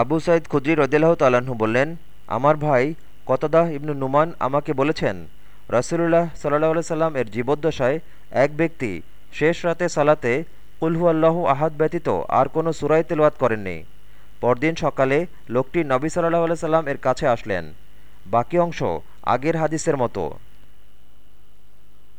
আবু সাইদ খুদ্রি রদিল্লাহ তালাহু বললেন, আমার ভাই কতদাহ ইবনু নুমান আমাকে বলেছেন রসুল্লাহ সাল্লাহ সাল্লাম এর জীবদ্দশায় এক ব্যক্তি শেষ রাতে সালাতে কুলহু আল্লাহ আহাদ ব্যতীত আর কোনো সুরাই তেলওয়াত করেননি। পরদিন সকালে লোকটি নবী সাল্লাহ সাল্লাম এর কাছে আসলেন। বাকি অংশ আগের হাদিসের মতো।